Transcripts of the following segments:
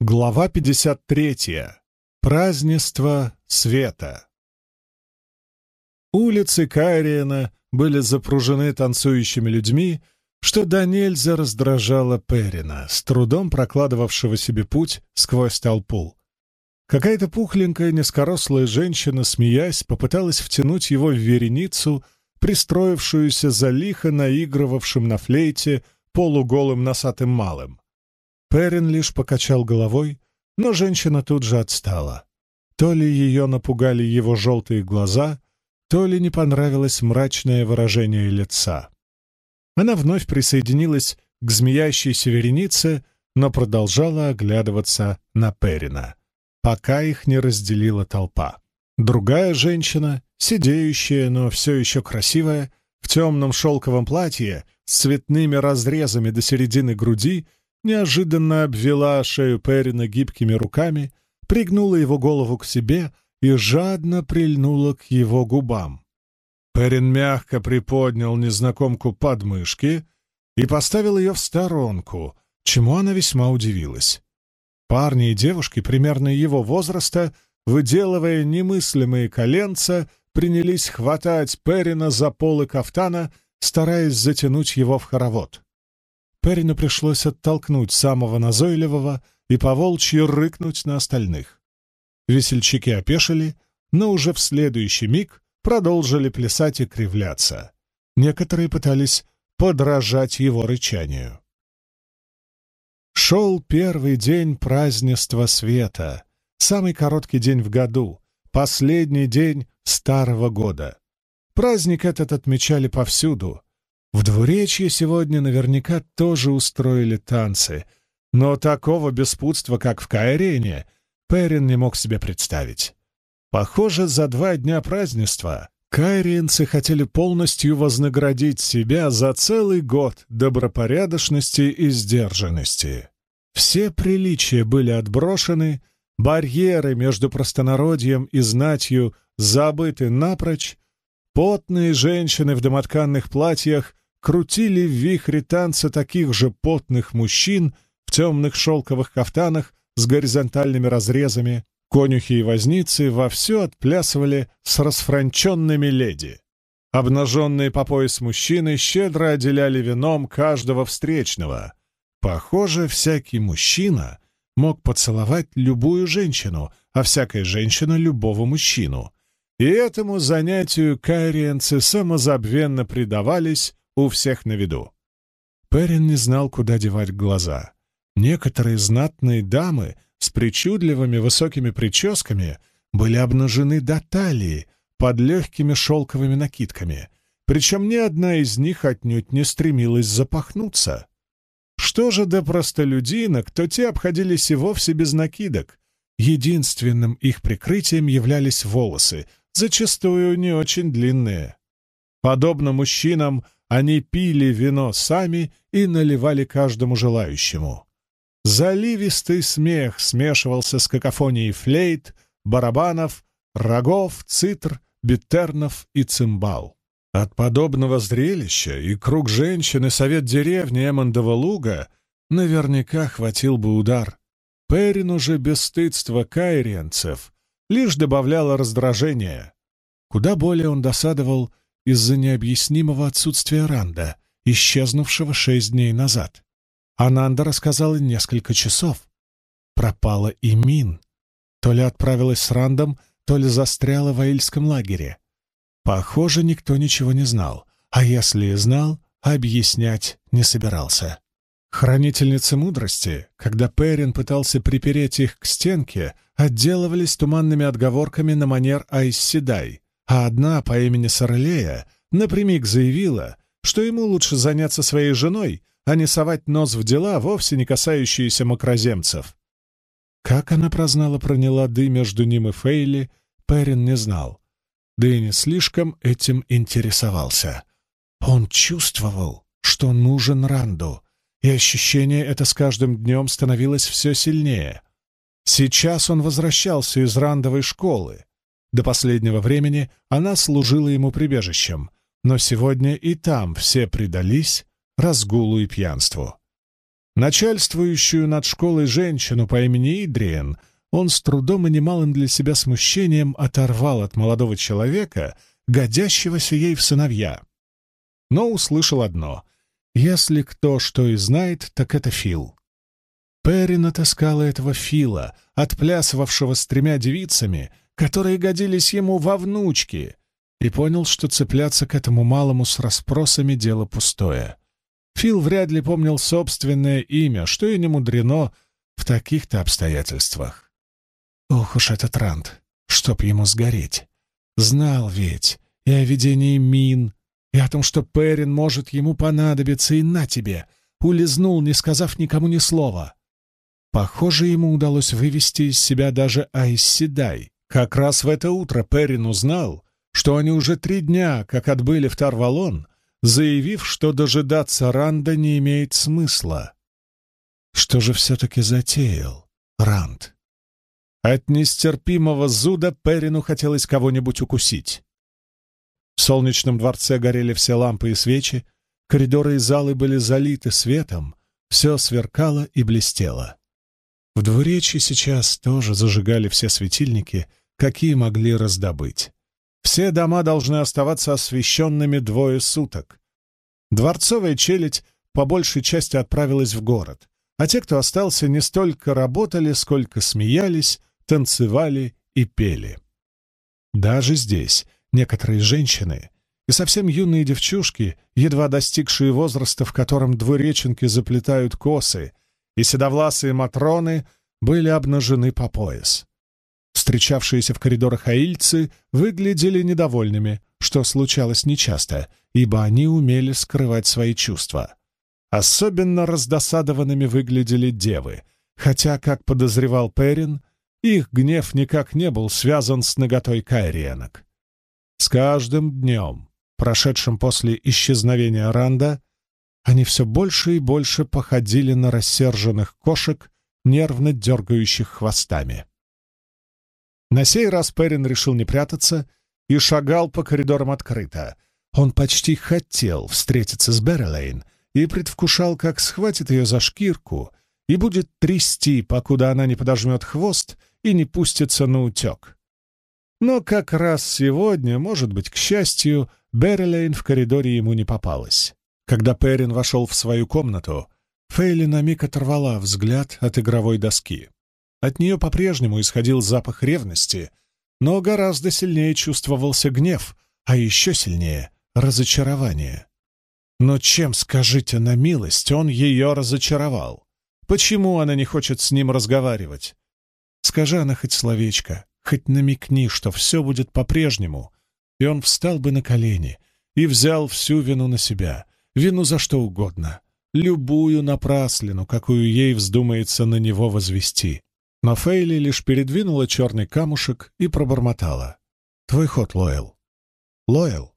Глава 53. Празднество света. Улицы Кайриена были запружены танцующими людьми, что до нельзя раздражало Перина, с трудом прокладывавшего себе путь сквозь толпу. Какая-то пухленькая низкорослая женщина, смеясь, попыталась втянуть его в вереницу, пристроившуюся за лихо наигрывавшим на флейте полуголым носатым малым. Перин лишь покачал головой, но женщина тут же отстала. То ли ее напугали его желтые глаза, то ли не понравилось мрачное выражение лица. Она вновь присоединилась к змеящейся веренице, но продолжала оглядываться на Перина, пока их не разделила толпа. Другая женщина, сидеющая, но все еще красивая, в темном шелковом платье с цветными разрезами до середины груди, неожиданно обвела шею Перина гибкими руками, пригнула его голову к себе и жадно прильнула к его губам. Перин мягко приподнял незнакомку под мышки и поставил ее в сторонку, чему она весьма удивилась. Парни и девушки примерно его возраста, выделывая немыслимые коленца, принялись хватать Перина за полы кафтана, стараясь затянуть его в хоровод. Перину пришлось оттолкнуть самого назойливого и поволчьи рыкнуть на остальных. Весельчаки опешили, но уже в следующий миг продолжили плясать и кривляться. Некоторые пытались подражать его рычанию. Шел первый день празднества света, самый короткий день в году, последний день Старого года. Праздник этот отмечали повсюду, в двуречье сегодня наверняка тоже устроили танцы, но такого беспутства, как в Каирене, Перин не мог себе представить. Похоже, за два дня празднества кайриенцы хотели полностью вознаградить себя за целый год добропорядочности и сдержанности. Все приличия были отброшены, барьеры между простонародьем и знатью забыты напрочь, потные женщины в домотканных платьях крутили в вихре танца таких же потных мужчин в темных шелковых кафтанах с горизонтальными разрезами. Конюхи и возницы вовсю отплясывали с расфранченными леди. Обнаженные по пояс мужчины щедро отделяли вином каждого встречного. Похоже, всякий мужчина мог поцеловать любую женщину, а всякая женщина — любого мужчину. И этому занятию кайриенцы самозабвенно предавались, у всех на виду. Перин не знал, куда девать глаза. Некоторые знатные дамы с причудливыми высокими прическами были обнажены до талии под легкими шелковыми накидками, причем ни одна из них отнюдь не стремилась запахнуться. Что же до простолюдинок, то те обходились и вовсе без накидок. Единственным их прикрытием являлись волосы, зачастую не очень длинные. Подобно мужчинам, они пили вино сами и наливали каждому желающему. Заливистый смех смешивался с какофонией флейт, барабанов, рогов, цитр, битернов и цимбал. От подобного зрелища и круг женщин и совет деревни Эммондова луга наверняка хватил бы удар. Перин уже бесстыдство кайриенцев лишь добавляло раздражения. Куда более он досадовал — из-за необъяснимого отсутствия Ранда, исчезнувшего шесть дней назад. Ананда рассказала несколько часов. Пропала и Мин. То ли отправилась с Рандом, то ли застряла в Аильском лагере. Похоже, никто ничего не знал, а если и знал, объяснять не собирался. Хранительницы мудрости, когда Перин пытался припереть их к стенке, отделывались туманными отговорками на манер Айсседай, а одна по имени Сорелея напрямик заявила, что ему лучше заняться своей женой, а не совать нос в дела, вовсе не касающиеся макроземцев. Как она прознала про нелады между ним и Фейли, Перин не знал, да и не слишком этим интересовался. Он чувствовал, что нужен Ранду, и ощущение это с каждым днем становилось все сильнее. Сейчас он возвращался из рандовой школы, до последнего времени она служила ему прибежищем, но сегодня и там все предались разгулу и пьянству. Начальствующую над школой женщину по имени Идриен он с трудом и немалым для себя смущением оторвал от молодого человека, годящегося ей в сыновья. Но услышал одно — если кто что и знает, так это Фил. Перри натаскала этого Фила, отплясывавшего с тремя девицами, которые годились ему во внучки, и понял, что цепляться к этому малому с расспросами — дело пустое. Фил вряд ли помнил собственное имя, что и не мудрено в таких-то обстоятельствах. Ох уж этот Рант, чтоб ему сгореть. Знал ведь и о ведении мин, и о том, что Перин может ему понадобиться, и на тебе, улизнул, не сказав никому ни слова. Похоже, ему удалось вывести из себя даже Айсседай. Как раз в это утро Перин узнал, что они уже три дня, как отбыли в Тарвалон, заявив, что дожидаться Ранда не имеет смысла. Что же все-таки затеял Ранд? От нестерпимого зуда Перину хотелось кого-нибудь укусить. В солнечном дворце горели все лампы и свечи, коридоры и залы были залиты светом, все сверкало и блестело. В двуречье сейчас тоже зажигали все светильники, какие могли раздобыть. Все дома должны оставаться освещенными двое суток. Дворцовая челядь по большей части отправилась в город, а те, кто остался, не столько работали, сколько смеялись, танцевали и пели. Даже здесь, Некоторые женщины и совсем юные девчушки, едва достигшие возраста, в котором двуреченки заплетают косы, и седовласые матроны были обнажены по пояс. Встречавшиеся в коридорах аильцы выглядели недовольными, что случалось нечасто, ибо они умели скрывать свои чувства. Особенно раздосадованными выглядели девы, хотя, как подозревал Перин, их гнев никак не был связан с наготой кайриенок. С каждым днем, прошедшим после исчезновения Ранда, они все больше и больше походили на рассерженных кошек, нервно дергающих хвостами. На сей раз Перин решил не прятаться и шагал по коридорам открыто. Он почти хотел встретиться с Беррилейн и предвкушал, как схватит ее за шкирку и будет трясти, покуда она не подожмет хвост и не пустится на утек. Но как раз сегодня, может быть, к счастью, Беррилейн в коридоре ему не попалась. Когда Перин вошел в свою комнату, Фейли на миг оторвала взгляд от игровой доски. От нее по-прежнему исходил запах ревности, но гораздо сильнее чувствовался гнев, а еще сильнее — разочарование. Но чем, скажите на милость, он ее разочаровал? Почему она не хочет с ним разговаривать? Скажи она хоть словечко, Хоть намекни, что все будет по-прежнему, и он встал бы на колени и взял всю вину на себя, вину за что угодно, любую напраслину, какую ей вздумается на него возвести. Но Фейли лишь передвинула черный камушек и пробормотала. «Твой ход, Лоэл». «Лоэл».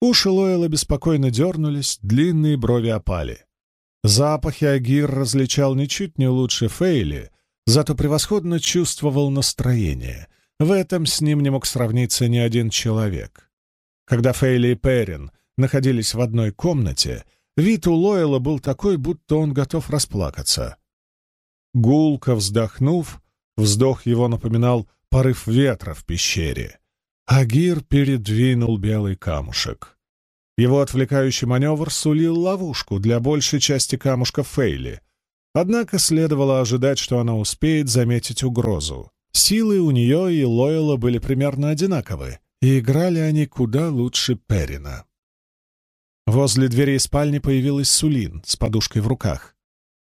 Уши Лоэла беспокойно дернулись, длинные брови опали. Запахи Агир различал ничуть не лучше Фейли, зато превосходно чувствовал настроение. В этом с ним не мог сравниться ни один человек. Когда Фейли и Перин находились в одной комнате, вид у Лойла был такой, будто он готов расплакаться. Гулко вздохнув, вздох его напоминал порыв ветра в пещере. Агир передвинул белый камушек. Его отвлекающий маневр сулил ловушку для большей части камушка Фейли — Однако следовало ожидать, что она успеет заметить угрозу. Силы у нее и Лойла были примерно одинаковы, и играли они куда лучше Перина. Возле дверей спальни появилась Сулин с подушкой в руках.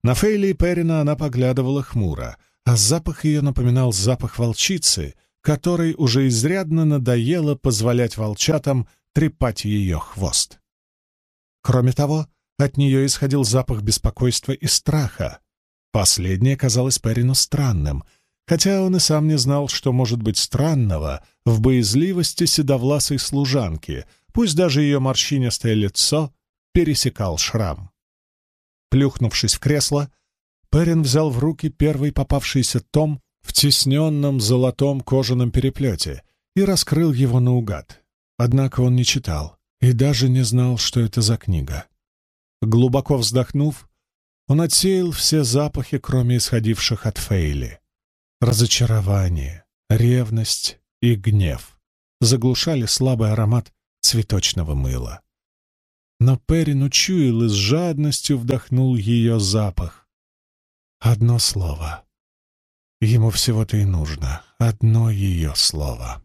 На Фейли и Перина она поглядывала хмуро, а запах ее напоминал запах волчицы, которой уже изрядно надоело позволять волчатам трепать ее хвост. Кроме того, от нее исходил запах беспокойства и страха. Последнее казалось Перину странным, хотя он и сам не знал, что может быть странного в боязливости седовласой служанки, пусть даже ее морщинистое лицо пересекал шрам. Плюхнувшись в кресло, Перин взял в руки первый попавшийся том в тесненном золотом кожаном переплете и раскрыл его наугад. Однако он не читал и даже не знал, что это за книга. Глубоко вздохнув, Он отсеял все запахи, кроме исходивших от Фейли. Разочарование, ревность и гнев заглушали слабый аромат цветочного мыла. Но Перин учуял и с жадностью вдохнул ее запах. Одно слово. Ему всего-то и нужно. Одно ее слово.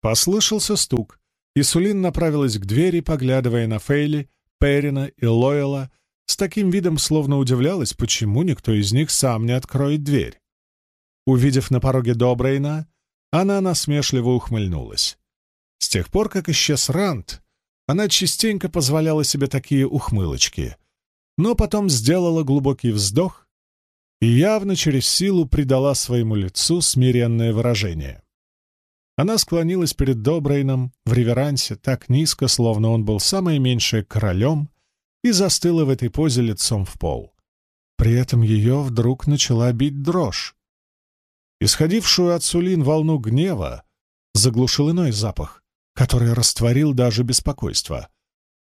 Послышался стук, и Сулин направилась к двери, поглядывая на Фейли, Перина и Лойла, с таким видом словно удивлялась, почему никто из них сам не откроет дверь. Увидев на пороге Добрейна, она насмешливо ухмыльнулась. С тех пор, как исчез Рант, она частенько позволяла себе такие ухмылочки, но потом сделала глубокий вздох и явно через силу придала своему лицу смиренное выражение. Она склонилась перед Добрейном в реверансе так низко, словно он был самое меньшее королем, и застыла в этой позе лицом в пол. При этом ее вдруг начала бить дрожь. Исходившую от Сулин волну гнева заглушил иной запах, который растворил даже беспокойство.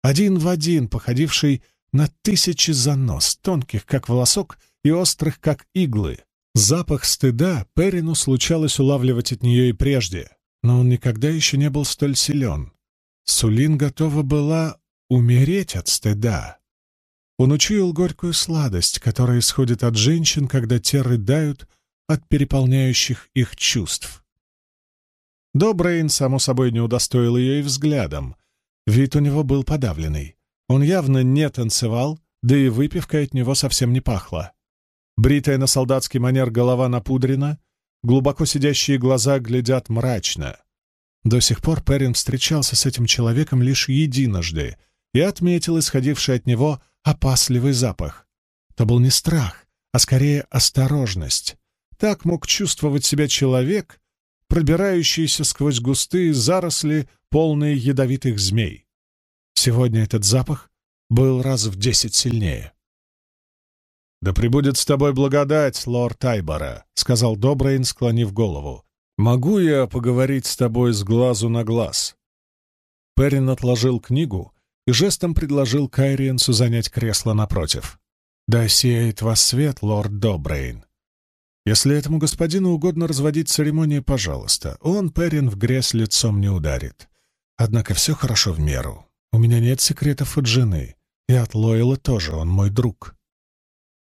Один в один, походивший на тысячи занос, тонких, как волосок, и острых, как иглы. Запах стыда Перину случалось улавливать от нее и прежде, но он никогда еще не был столь силен. Сулин готова была умереть от стыда. Он учуял горькую сладость, которая исходит от женщин, когда те рыдают от переполняющих их чувств. Добрейн, само собой, не удостоил ее и взглядом. Вид у него был подавленный. Он явно не танцевал, да и выпивка от него совсем не пахла. Бритая на солдатский манер голова напудрена, глубоко сидящие глаза глядят мрачно. До сих пор Перрин встречался с этим человеком лишь единожды и отметил исходивший от него опасливый запах. Это был не страх, а скорее осторожность. Так мог чувствовать себя человек, пробирающийся сквозь густые заросли, полные ядовитых змей. Сегодня этот запах был раз в десять сильнее. «Да пребудет с тобой благодать, лорд Тайбора», — сказал Добрейн, склонив голову. «Могу я поговорить с тобой с глазу на глаз?» Перрин отложил книгу и жестом предложил Кайриенсу занять кресло напротив. «Да сияет вас свет, лорд Добрейн. Если этому господину угодно разводить церемонии, пожалуйста. Он, Перрин, в грязь лицом не ударит. Однако все хорошо в меру. У меня нет секретов от жены. И от Лойла тоже, он мой друг».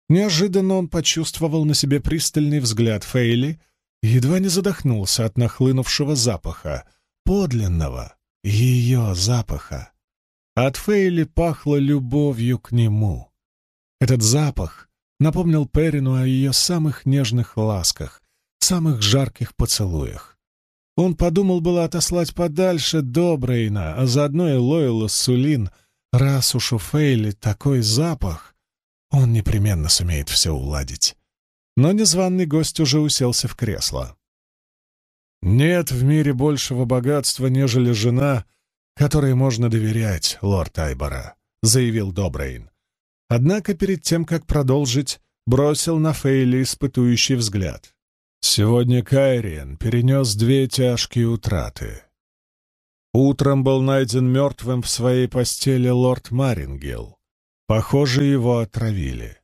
Неожиданно он почувствовал на себе пристальный взгляд Фейли и едва не задохнулся от нахлынувшего запаха, подлинного, ее запаха. От Фейли пахло любовью к нему. Этот запах напомнил Перину о ее самых нежных ласках, самых жарких поцелуях. Он подумал было отослать подальше Добрейна, а заодно и Лойла Сулин, раз уж у Фейли такой запах, он непременно сумеет все уладить. Но незваный гость уже уселся в кресло. Нет в мире большего богатства, нежели жена, которой можно доверять, лорд Айбора», — заявил Добрейн. Однако перед тем, как продолжить, бросил на Фейли испытующий взгляд. Сегодня Кайриен перенес две тяжкие утраты. Утром был найден мертвым в своей постели лорд Марингел. Похоже, его отравили.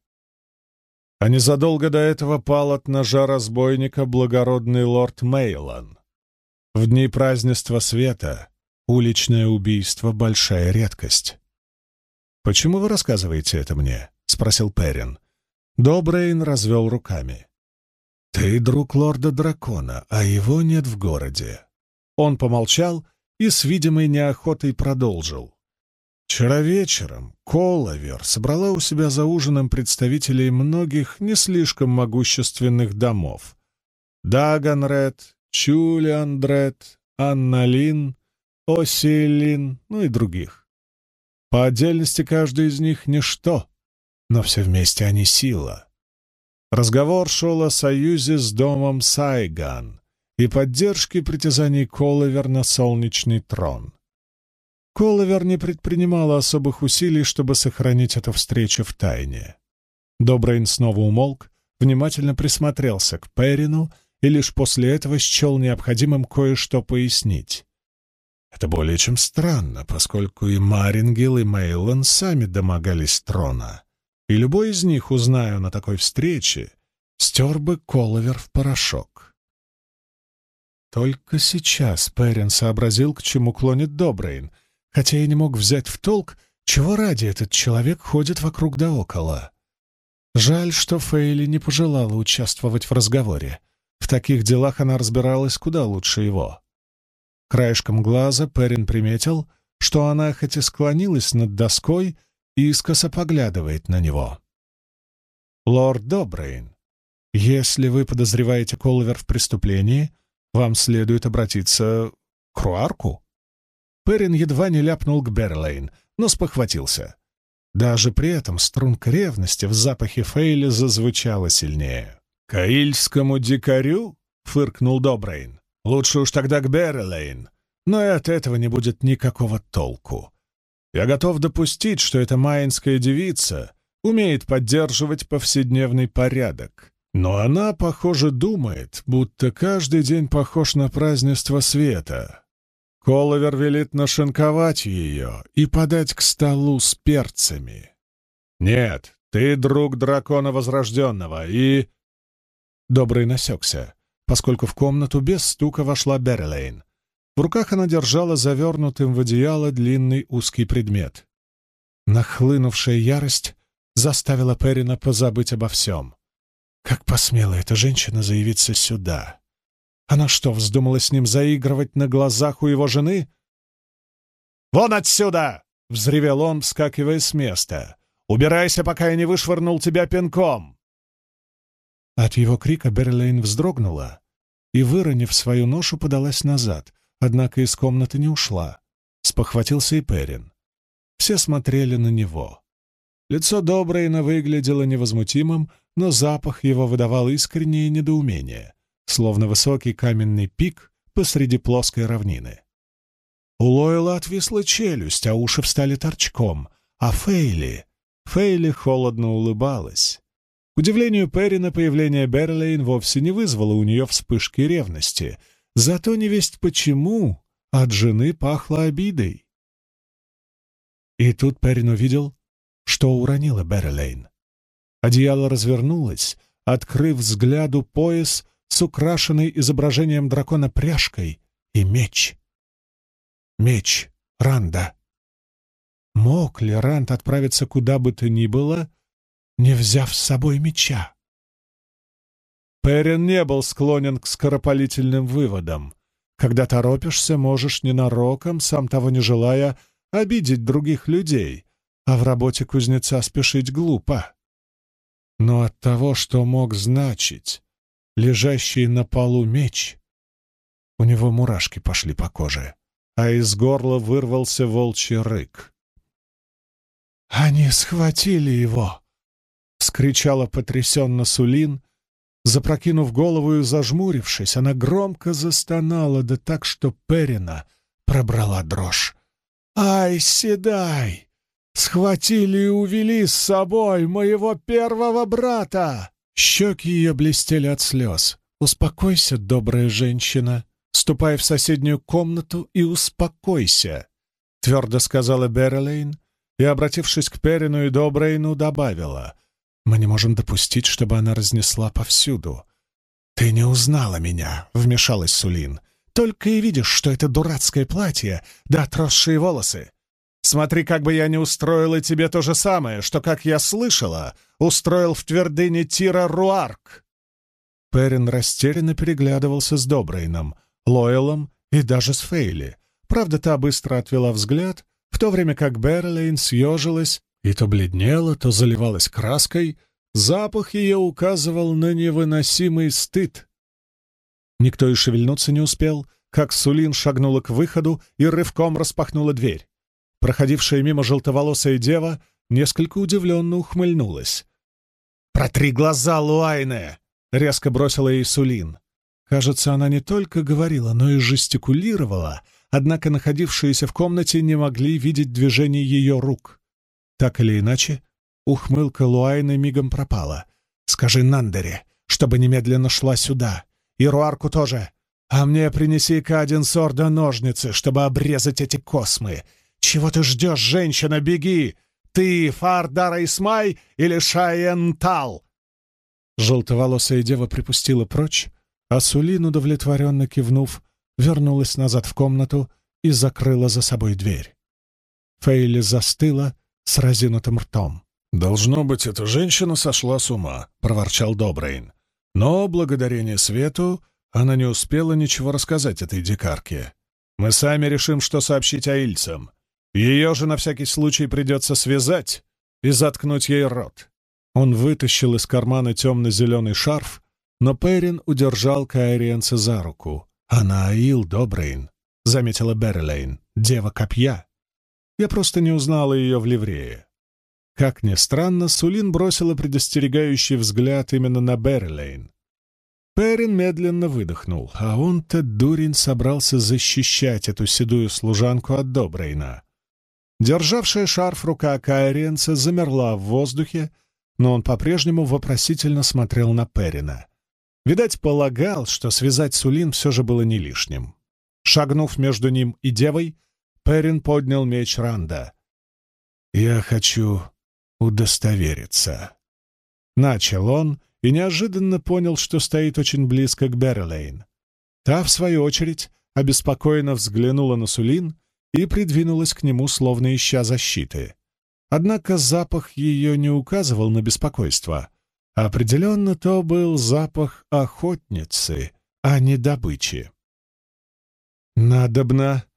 А незадолго до этого пал от ножа разбойника благородный лорд Мейлон. В дни празднества света Уличное убийство — большая редкость. «Почему вы рассказываете это мне?» — спросил Перин. Добрейн развел руками. «Ты друг лорда-дракона, а его нет в городе». Он помолчал и с видимой неохотой продолжил. Вчера вечером Коловер собрала у себя за ужином представителей многих не слишком могущественных домов. Даганред, Чулиандред, Анналин, Оселин, ну и других. По отдельности каждый из них — ничто, но все вместе они — сила. Разговор шел о союзе с домом Сайган и поддержке притязаний Коловер на солнечный трон. Коловер не предпринимала особых усилий, чтобы сохранить эту встречу в тайне. Добрейн снова умолк, внимательно присмотрелся к Перину и лишь после этого счел необходимым кое-что пояснить. Это более чем странно, поскольку и Марингел, и Мейлон сами домогались трона. и любой из них, узнаю на такой встрече, стер бы Коловер в порошок. Только сейчас Перрин сообразил, к чему клонит Добрейн, хотя и не мог взять в толк, чего ради этот человек ходит вокруг да около. Жаль, что Фейли не пожелала участвовать в разговоре. В таких делах она разбиралась куда лучше его. Краешком глаза Перрин приметил, что она хоть и склонилась над доской, искоса поглядывает на него. «Лорд Добрейн, если вы подозреваете Колвер в преступлении, вам следует обратиться к Руарку». Перрин едва не ляпнул к Берлейн, но спохватился. Даже при этом струнка ревности в запахе Фейли зазвучала сильнее. «Каильскому дикарю?» — фыркнул Добрейн. «Лучше уж тогда к Берлейн. Но и от этого не будет никакого толку. Я готов допустить, что эта майнская девица умеет поддерживать повседневный порядок. Но она, похоже, думает, будто каждый день похож на празднество света. Коловер велит нашинковать ее и подать к столу с перцами. «Нет, ты друг дракона Возрожденного, и...» Добрый насекся, поскольку в комнату без стука вошла Беррилейн. В руках она держала завернутым в одеяло длинный узкий предмет. Нахлынувшая ярость заставила Перина позабыть обо всем. Как посмела эта женщина заявиться сюда? Она что, вздумала с ним заигрывать на глазах у его жены? «Вон отсюда!» — взревел он, вскакивая с места. «Убирайся, пока я не вышвырнул тебя пинком!» От его крика Берлейн вздрогнула и, выронив свою ношу, подалась назад, однако из комнаты не ушла. Спохватился и Перин. Все смотрели на него. Лицо Добрейна выглядело невозмутимым, но запах его выдавал искреннее недоумение, словно высокий каменный пик посреди плоской равнины. У Лойла отвисла челюсть, а уши встали торчком, а Фейли... Фейли холодно улыбалась. Удивлению Перрина, появление Берлейн вовсе не вызвало у нее вспышки ревности — Зато не весть почему от жены пахло обидой. И тут парень увидел, что уронила Беррилейн. Одеяло развернулось, открыв взгляду пояс с украшенной изображением дракона пряжкой и меч. Меч Ранда. Мог ли Ранд отправиться куда бы то ни было, не взяв с собой меча? Перин не был склонен к скоропалительным выводам. Когда торопишься, можешь ненароком, сам того не желая, обидеть других людей, а в работе кузнеца спешить глупо. Но от того, что мог значить лежащий на полу меч, у него мурашки пошли по коже, а из горла вырвался волчий рык. «Они схватили его!» — скричала потрясенно Сулин, Запрокинув голову и зажмурившись, она громко застонала, да так, что Перина пробрала дрожь. «Ай, седай! Схватили и увели с собой моего первого брата!» Щеки ее блестели от слез. «Успокойся, добрая женщина. Ступай в соседнюю комнату и успокойся», — твердо сказала Берлейн и, обратившись к Перину и Добрейну, добавила — мы не можем допустить, чтобы она разнесла повсюду. «Ты не узнала меня», — вмешалась Сулин. «Только и видишь, что это дурацкое платье, да отросшие волосы. Смотри, как бы я не устроила тебе то же самое, что, как я слышала, устроил в твердыне Тира Руарк». Перин растерянно переглядывался с Добрейном, Лойлом и даже с Фейли. Правда, та быстро отвела взгляд, в то время как Берлейн съежилась и то бледнела, то заливалась краской, запах ее указывал на невыносимый стыд. Никто и шевельнуться не успел, как Сулин шагнула к выходу и рывком распахнула дверь. Проходившая мимо желтоволосая дева несколько удивленно ухмыльнулась. «Протри глаза, Луайне!» — резко бросила ей Сулин. Кажется, она не только говорила, но и жестикулировала, однако находившиеся в комнате не могли видеть движений ее рук. Так или иначе, ухмылка Луайны мигом пропала. «Скажи Нандере, чтобы немедленно шла сюда. И Руарку тоже. А мне принеси-ка один сорда ножницы, чтобы обрезать эти космы. Чего ты ждешь, женщина, беги! Ты Фардара Исмай или Шаентал?» Желтоволосая дева припустила прочь, а Сулин, удовлетворенно кивнув, вернулась назад в комнату и закрыла за собой дверь. Фейли застыла с разинутым ртом. «Должно быть, эта женщина сошла с ума», — проворчал Добрейн. Но, благодарение свету, она не успела ничего рассказать этой дикарке. Мы сами решим, что сообщить аильцам. Ее же на всякий случай придется связать и заткнуть ей рот. Он вытащил из кармана темно-зеленый шарф, но Перин удержал Кайриенца за руку. «Она Аил Добрейн», — заметила Берлейн, — «дева копья». Я просто не узнала ее в ливрее. Как ни странно, Сулин бросила предостерегающий взгляд именно на Берлейн. Перин медленно выдохнул, а он-то, дурень, собрался защищать эту седую служанку от Добрейна. Державшая шарф рука Кайриенца замерла в воздухе, но он по-прежнему вопросительно смотрел на Перина. Видать, полагал, что связать Сулин все же было не лишним. Шагнув между ним и девой, Перин поднял меч Ранда. «Я хочу удостовериться». Начал он и неожиданно понял, что стоит очень близко к Беррилейн. Та, в свою очередь, обеспокоенно взглянула на Сулин и придвинулась к нему, словно ища защиты. Однако запах ее не указывал на беспокойство. Определенно то был запах охотницы, а не добычи. «Надобно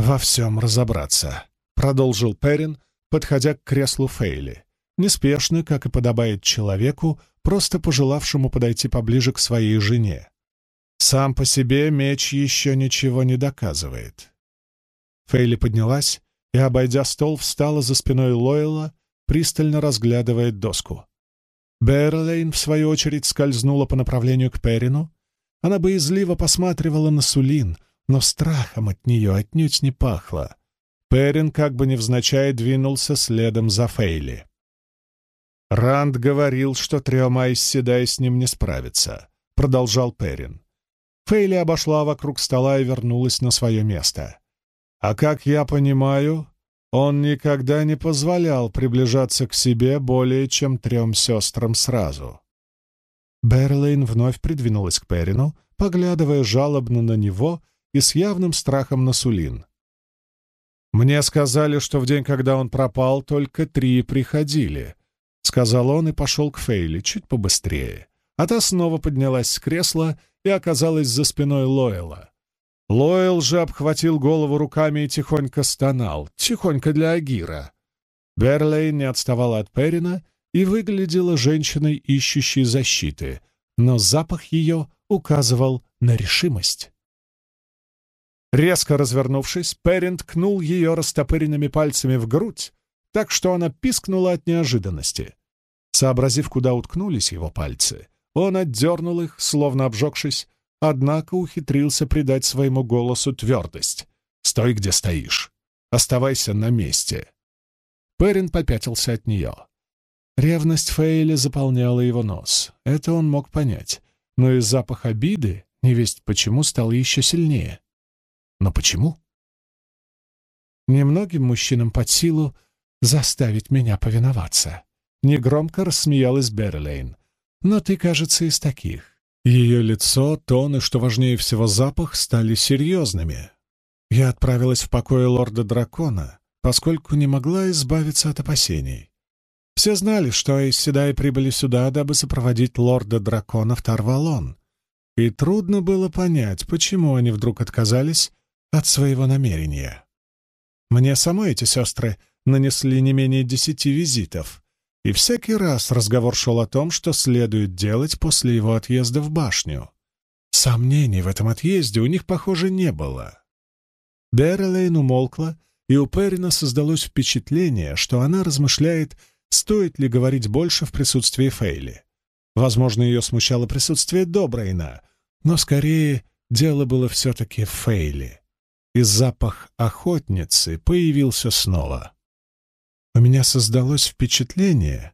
во всем разобраться», — продолжил Перин, подходя к креслу Фейли. Неспешно, как и подобает человеку, просто пожелавшему подойти поближе к своей жене. Сам по себе меч еще ничего не доказывает. Фейли поднялась и, обойдя стол, встала за спиной Лойла, пристально разглядывая доску. Берлейн, в свою очередь, скользнула по направлению к Перину. Она боязливо посматривала на Сулин, но страхом от нее отнюдь не пахло. Перин как бы невзначай двинулся следом за Фейли. «Ранд говорил, что Триома из Седай с ним не справится», — продолжал Перин. Фейли обошла вокруг стола и вернулась на свое место. А как я понимаю, он никогда не позволял приближаться к себе более чем трем сестрам сразу. Берлейн вновь придвинулась к Перину, поглядывая жалобно на него и с явным страхом на Сулин. «Мне сказали, что в день, когда он пропал, только три приходили», — сказал он и пошел к Фейли чуть побыстрее. А та снова поднялась с кресла и оказалась за спиной Лойла. Лойл же обхватил голову руками и тихонько стонал, тихонько для Агира. Берлейн не отставала от Перина и выглядела женщиной, ищущей защиты, но запах ее указывал на решимость. Резко развернувшись, Перин ткнул ее растопыренными пальцами в грудь, так что она пискнула от неожиданности. Сообразив, куда уткнулись его пальцы, он отдернул их, словно обжегшись, однако ухитрился придать своему голосу твердость. «Стой, где стоишь! Оставайся на месте!» Перин попятился от нее. Ревность Фейли заполняла его нос. Это он мог понять. Но и запах обиды, невесть почему, стал еще сильнее. Но почему? Немногим мужчинам под силу заставить меня повиноваться. Негромко рассмеялась Берлейн. Но ты, кажется, из таких. Ее лицо, тон и, что важнее всего, запах стали серьезными. Я отправилась в покое лорда-дракона, поскольку не могла избавиться от опасений. Все знали, что Эйседаи прибыли сюда, дабы сопроводить лорда-дракона в Тарвалон, и трудно было понять, почему они вдруг отказались от своего намерения. Мне самой эти сестры нанесли не менее десяти визитов, и всякий раз разговор шел о том, что следует делать после его отъезда в башню. Сомнений в этом отъезде у них, похоже, не было. Берлейн умолкла, и у Перина создалось впечатление, что она размышляет, стоит ли говорить больше в присутствии Фейли. Возможно, ее смущало присутствие Добрейна, но скорее дело было все-таки в Фейли. И запах охотницы появился снова. У меня создалось впечатление,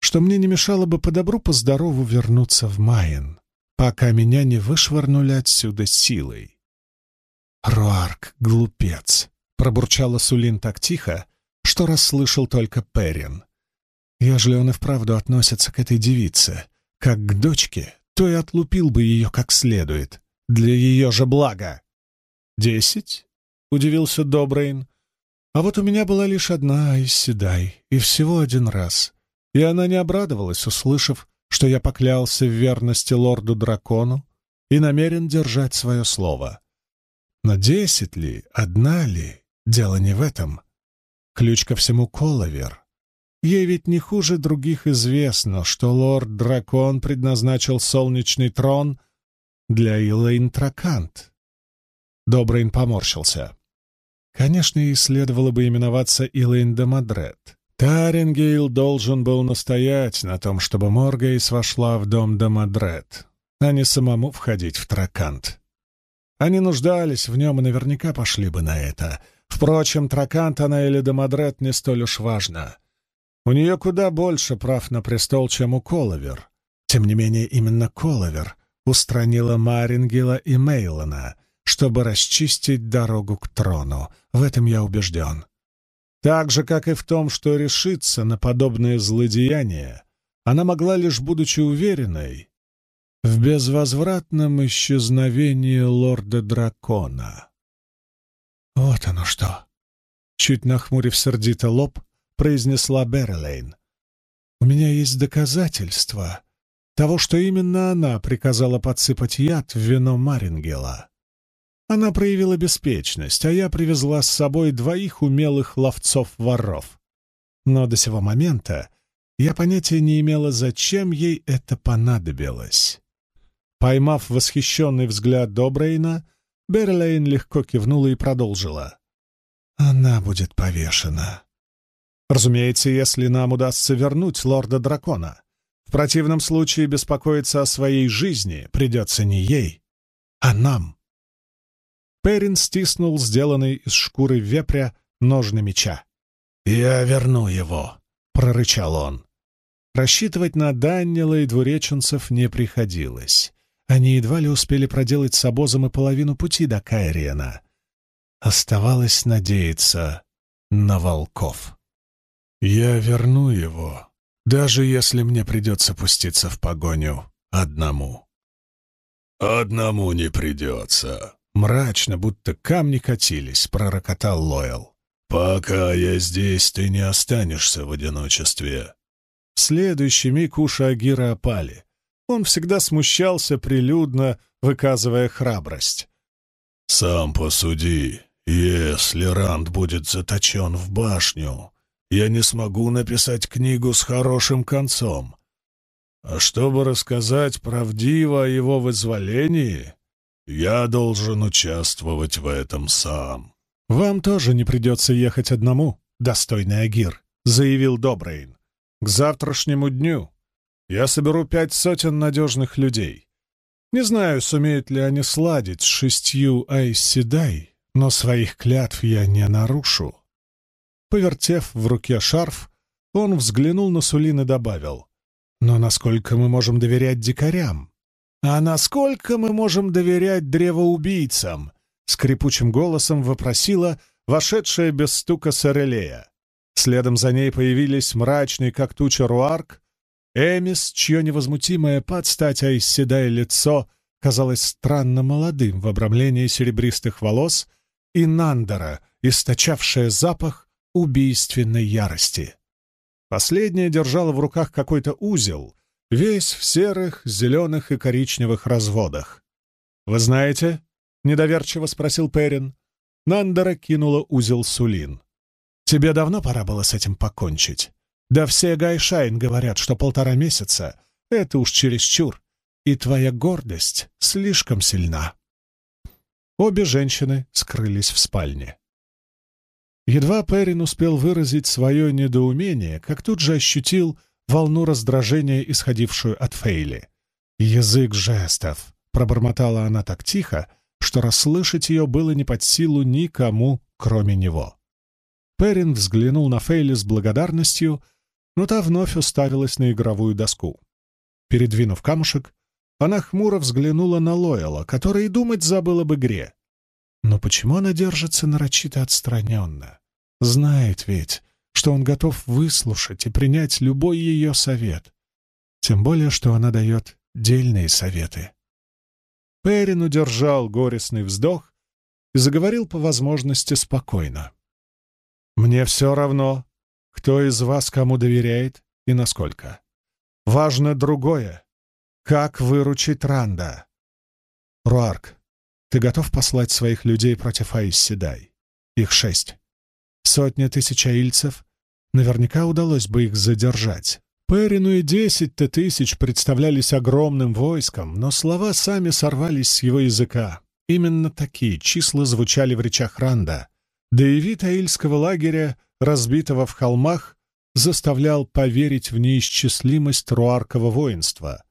что мне не мешало бы по добру, по здорову вернуться в Майен, пока меня не вышвырнули отсюда силой. «Руарк, глупец!» — пробурчала Сулин так тихо, что расслышал только Перин. Ежели он и вправду относится к этой девице, как к дочке, то и отлупил бы ее как следует, для ее же блага. «Десять?» — удивился Добрейн. «А вот у меня была лишь одна из седай, и всего один раз. И она не обрадовалась, услышав, что я поклялся в верности лорду-дракону и намерен держать свое слово. Но десять ли, одна ли, дело не в этом. Ключ ко всему — Коловер. Ей ведь не хуже других известно, что лорд-дракон предназначил солнечный трон для Илэйн Тракант. Добрейн поморщился. Конечно, ей следовало бы именоваться Илэйн де Мадрет. Тарингейл должен был настоять на том, чтобы Моргейс вошла в дом де Мадрет, а не самому входить в Тракант. Они нуждались в нем и наверняка пошли бы на это. Впрочем, Тракант она или де Мадрет не столь уж важно. У нее куда больше прав на престол, чем у Коловер. Тем не менее, именно Коловер устранила Марингела и Мейлона, чтобы расчистить дорогу к трону. В этом я убежден. Так же, как и в том, что решиться на подобное злодеяние, она могла лишь будучи уверенной в безвозвратном исчезновении лорда-дракона. «Вот оно что!» Чуть нахмурив сердито лоб, произнесла Берлейн. «У меня есть доказательства того, что именно она приказала подсыпать яд в вино Марингела. Она проявила беспечность, а я привезла с собой двоих умелых ловцов-воров. Но до сего момента я понятия не имела, зачем ей это понадобилось». Поймав восхищенный взгляд Добрейна, Берлейн легко кивнула и продолжила. «Она будет повешена. Разумеется, если нам удастся вернуть лорда-дракона. В противном случае беспокоиться о своей жизни придется не ей, а нам». Перин стиснул сделанный из шкуры вепря ножны меча. «Я верну его», — прорычал он. Рассчитывать на Даннила и двуреченцев не приходилось. Они едва ли успели проделать с обозом и половину пути до Кайриена. Оставалось надеяться на волков. «Я верну его, даже если мне придется пуститься в погоню одному». «Одному не придется», — мрачно, будто камни катились, пророкотал Лойл. «Пока я здесь, ты не останешься в одиночестве». В следующий миг уши Агира опали. Он всегда смущался прилюдно, выказывая храбрость. «Сам посуди, если Ранд будет заточен в башню, я не смогу написать книгу с хорошим концом. А чтобы рассказать правдиво о его вызволении, я должен участвовать в этом сам. «Вам тоже не придется ехать одному, достойный Агир», — заявил Добрейн. «К завтрашнему дню я соберу пять сотен надежных людей. Не знаю, сумеют ли они сладить с шестью Айсседай, но своих клятв я не нарушу. Повертев в руке шарф, он взглянул на Сулин и добавил. «Но насколько мы можем доверять дикарям? А насколько мы можем доверять древоубийцам?» Скрипучим голосом вопросила вошедшая без стука Сорелея. Следом за ней появились мрачный, как туча, Руарк, Эмис, чье невозмутимое подстать айсседая лицо казалось странно молодым в обрамлении серебристых волос, и Нандера, источавшая запах убийственной ярости. Последняя держала в руках какой-то узел, весь в серых, зеленых и коричневых разводах. «Вы знаете?» — недоверчиво спросил Перин. Нандера кинула узел Сулин. «Тебе давно пора было с этим покончить. Да все Гайшайн говорят, что полтора месяца — это уж чересчур, и твоя гордость слишком сильна». Обе женщины скрылись в спальне. Едва Перин успел выразить свое недоумение, как тут же ощутил волну раздражения, исходившую от Фейли. «Язык жестов!» — пробормотала она так тихо, что расслышать ее было не под силу никому, кроме него. Перин взглянул на Фейли с благодарностью, но та вновь уставилась на игровую доску. Передвинув камушек, она хмуро взглянула на Лойла, который и думать забыл об игре. Но почему она держится нарочито отстраненно? Знает ведь, что он готов выслушать и принять любой ее совет, тем более, что она дает дельные советы. Перин удержал горестный вздох и заговорил по возможности спокойно. «Мне все равно, кто из вас кому доверяет и насколько. Важно другое — как выручить Ранда. Руарк, ты готов послать своих людей против Аисседай? Их шесть. Сотня тысяч аильцев. Наверняка удалось бы их задержать. Перину и десять-то тысяч представлялись огромным войском, но слова сами сорвались с его языка. Именно такие числа звучали в речах Ранда, да и вид аильского лагеря, разбитого в холмах, заставлял поверить в неисчислимость руаркова воинства.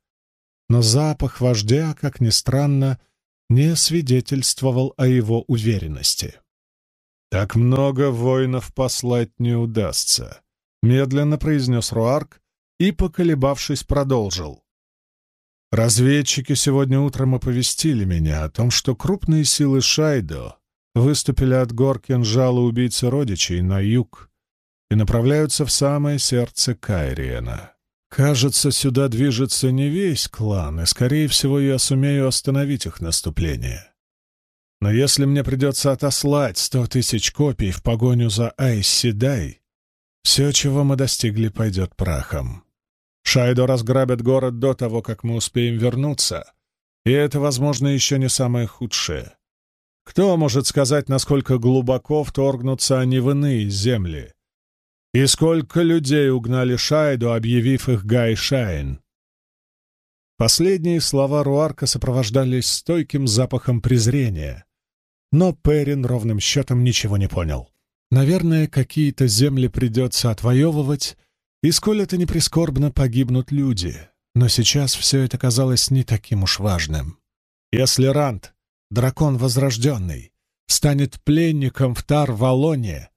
Но запах вождя, как ни странно, не свидетельствовал о его уверенности. «Так много воинов послать не удастся», — медленно произнес Руарк, и, поколебавшись, продолжил. «Разведчики сегодня утром оповестили меня о том, что крупные силы Шайдо выступили от гор кинжала убийцы родичей на юг и направляются в самое сердце Кайриена. Кажется, сюда движется не весь клан, и, скорее всего, я сумею остановить их наступление. Но если мне придется отослать сто тысяч копий в погоню за Айсседай, все, чего мы достигли, пойдет прахом. Шайдо разграбят город до того, как мы успеем вернуться, и это, возможно, еще не самое худшее. Кто может сказать, насколько глубоко вторгнутся они в иные земли? И сколько людей угнали Шайду, объявив их Гай-Шайн? Последние слова Руарка сопровождались стойким запахом презрения, но Перин ровным счетом ничего не понял. Наверное, какие-то земли придется отвоевывать, и сколь это не прискорбно, погибнут люди. Но сейчас все это казалось не таким уж важным. Если Рант, дракон возрожденный, станет пленником в Тар-Валоне,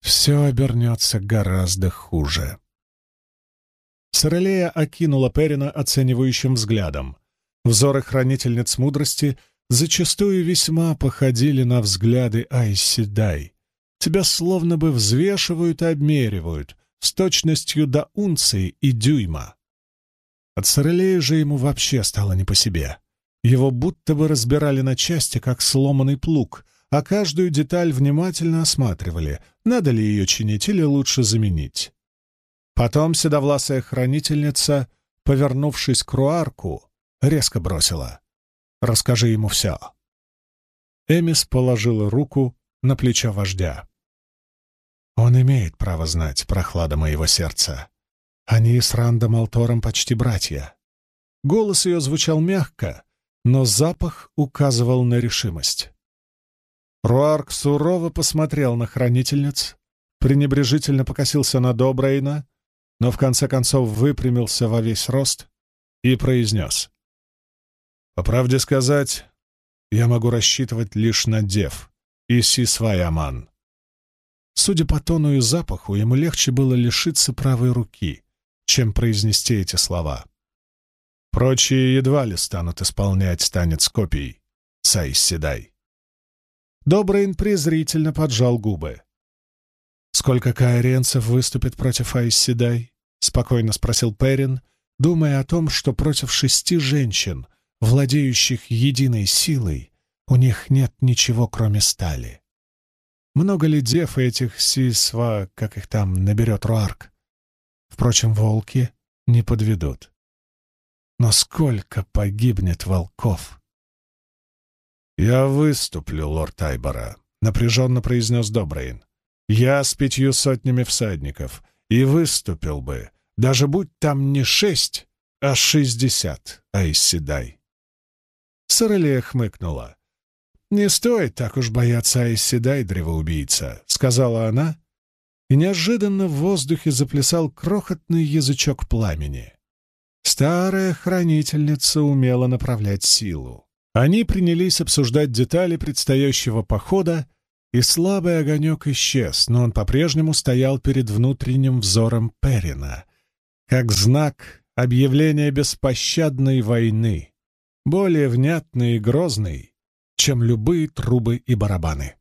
все обернется гораздо хуже. Сорелея окинула Перина оценивающим взглядом. Взоры хранительниц мудрости зачастую весьма походили на взгляды Айси Дай. Тебя словно бы взвешивают и обмеривают, с точностью до унции и дюйма. От Сорелея же ему вообще стало не по себе. Его будто бы разбирали на части, как сломанный плуг, а каждую деталь внимательно осматривали, надо ли ее чинить или лучше заменить. Потом седовласая хранительница, повернувшись к Руарку, резко бросила. «Расскажи ему все». Эмис положила руку на плечо вождя. Он имеет право знать прохлада моего сердца. Они с Рандом Алтором почти братья. Голос ее звучал мягко, но запах указывал на решимость. Руарк сурово посмотрел на хранительниц, пренебрежительно покосился на Добрейна, но в конце концов выпрямился во весь рост и произнес. «По правде сказать, я могу рассчитывать лишь на дев и Сисвайаман. Судя по тону и запаху, ему легче было лишиться правой руки, чем произнести эти слова. Прочие едва ли станут исполнять танец копий. Сайс Седай. Добрейн презрительно поджал губы. «Сколько каоренцев выступит против Айс Седай?» — спокойно спросил Перин, думая о том, что против шести женщин, владеющих единой силой, у них нет ничего, кроме стали. Много ли дев этих сисва, как их там, наберет Руарк? Впрочем, волки не подведут. Но сколько погибнет волков? «Я выступлю, лорд Айбора», — напряженно произнес Добрейн. «Я с пятью сотнями всадников, и выступил бы, даже будь там не шесть, а шестьдесят, Айсседай». Сорелия хмыкнула. «Не стоит так уж бояться Айседай, древоубийца», — сказала она, и неожиданно в воздухе заплясал крохотный язычок пламени. Старая хранительница умела направлять силу. Они принялись обсуждать детали предстоящего похода, и слабый огонек исчез, но он по-прежнему стоял перед внутренним взором Перина, как знак объявления беспощадной войны, более внятный и грозный, чем любые трубы и барабаны.